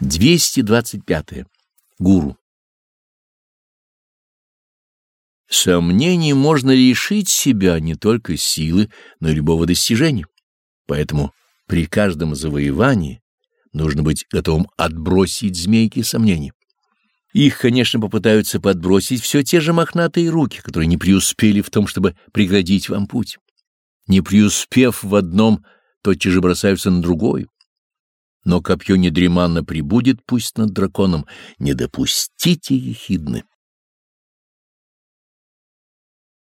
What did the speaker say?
225. Гуру. Сомнений можно лишить себя не только силы, но и любого достижения. Поэтому при каждом завоевании нужно быть готовым отбросить змейки сомнений. Их, конечно, попытаются подбросить все те же мохнатые руки, которые не преуспели в том, чтобы преградить вам путь. Не преуспев в одном, тотчас же бросаются на другое но копье недреманно прибудет пусть над драконом, не допустите ехидны.